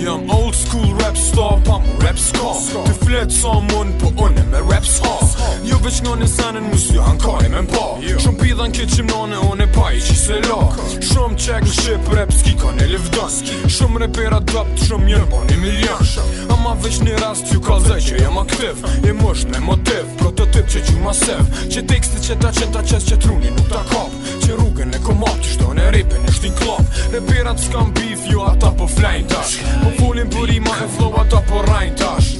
Jam old school rap star, pa mu rap s'ka Ti fletë sa mund, po une me rap s'har Jo veç nga në senin, mu si janë jo me mpa Shumë pidhan ke qim nane, une pa i qi se la Shumë qek në shqip rap, s'ki ka në levdan Shumë repera dapt, shumë jem pa një milion Ama veç një rast, ju ka zë që jem aktiv E mësht me motiv, prototip që gju masiv Që teksti që ta që ta qes që truni nuk ta kap Që rrugën e komat, që shtone ripin, është i klap Reperat s'kam bif, jo ata po flejn tash rima e flow ata po rajnë tash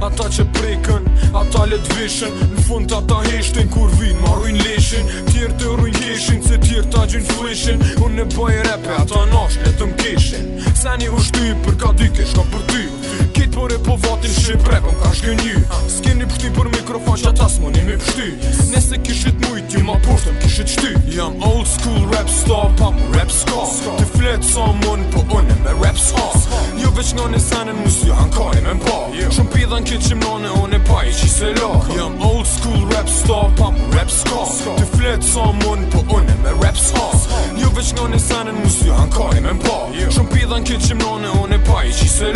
Ata që prekën, ata le t'vishën Në fund të ata heshtin kur vin marrujnë leshin Tjerë të rrujnë jeshin, se tjerë ta gjin flishin Unë e bëj repe, ata nash le të mkeshin Se një ushtu i për ka dyke, shka për ty, Shqipëre po vatin Shqipëre Po m'ka shkë një S'keni pështi për mikrofon që atas më nimi pështi Nese kishit mujt, ju ma poshtëm kishit qti Jam old school rap star, pa më rap ska Ti fletë sa mën, po unë me rap ska Jo veç nga në senin, mu si janë ka e me mba Shumë pidhan ki që mnane, unë e pa i qi se la Jam old school rap star, pa më rap ska Ti fletë sa mën, po unë me rap ska Gjinon e sanën musë ju hankaj me mpa Shumë pidhan këtë qimnone, unë e pa i që i se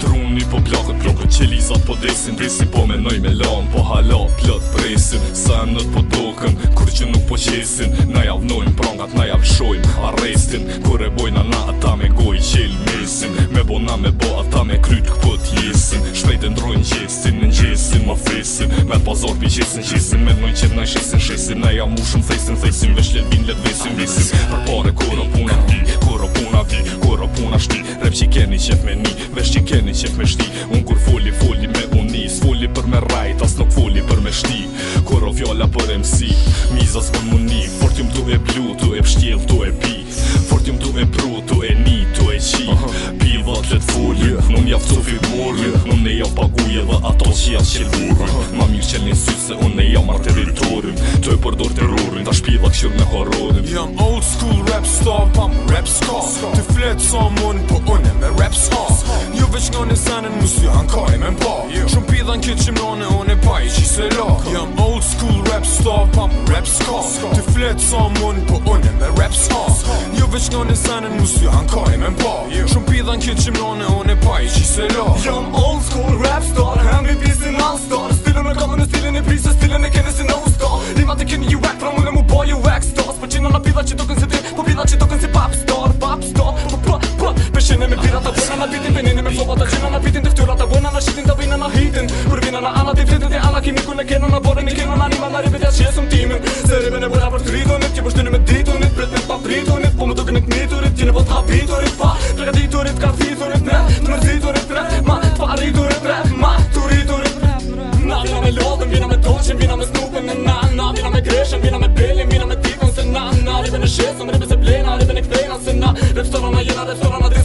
Truni po plakët, plokët që lizat po desin Desi po menoj me lanë, po halat, plët presin Sanët po dokën, që nuk po qesin Na javnojm prangat, na javshojm arestin Kër e bojna na ata me goj qel mesin Me bo na me bo ata me kryt këpët jesin Shpejt e ndrojn gjesin, në gjesin ma fesin Me pazar pi qesin qesin me nojn qep na shesin Shesin na jam mushum thesin, thesin vesh let bin let vesin Vesin për pare kora puna vi, kora puna vi, kora puna shti Rep që keni qep me ni, vesh që keni qep me shti Un kur foli, foli me unis, foli për me rajt, as nuk foli për me shti fjolla për MC Miza s'bon më një Fort jëm du e blu, tu e pështjel, tu e pi Fort jëm du e pru, tu e ni, tu e qi Pi vatë të të full, yeah. më mjaftë të fibur yeah. Më ne jo paguje dhe ato që jasë qëllë burë Ma mirë qëllë një sytë se unë ne jo marë territorin Tu e përdor të rurin, ta shpiva këshur në horodin Jam old school rap star, pa më rap ska Të fletë sa mund, po unë me rap ska Një jo veç nga në senin, musë janë kaj me mpa Shumë pidhan këtë qimnone, unë e pa i qi se la somon po unë me rap s'ka Jo veç në në senën mu s'ju me mpa Shumë pidhan këtë qimlane unë e pa i qi se la Jam old school rap star, hem i pisin all star Stilën e kamën e stilin e prisë, stilin e kene si no star Lima të keni ju whack, pra mune mu bo ju whack stars Po qina na pidha që token si ti, po pidha që token si pop star Pop star, po po po Peshene me pira ta buena na bitin, penine me flopa ta gjena na bitin Të ftyra ta buena na shitin, ta vina na hitin Për vina na ana, ti fletin, ti ana, kimikun e kena na borin, i kena na nima na ripet e që në po t'ka piturit pa Të rediturit ka fiturit ne Në mërziturit rep ma Të pariturit rep ma Të rriturit rep Na vina me lodhen, vina me toqen, vina me snupen me na Na vina me kreshen, vina me pelin, vina me tipen se na Na ribe në shesëm, ribe se se na Repstorana jena, repstorana dis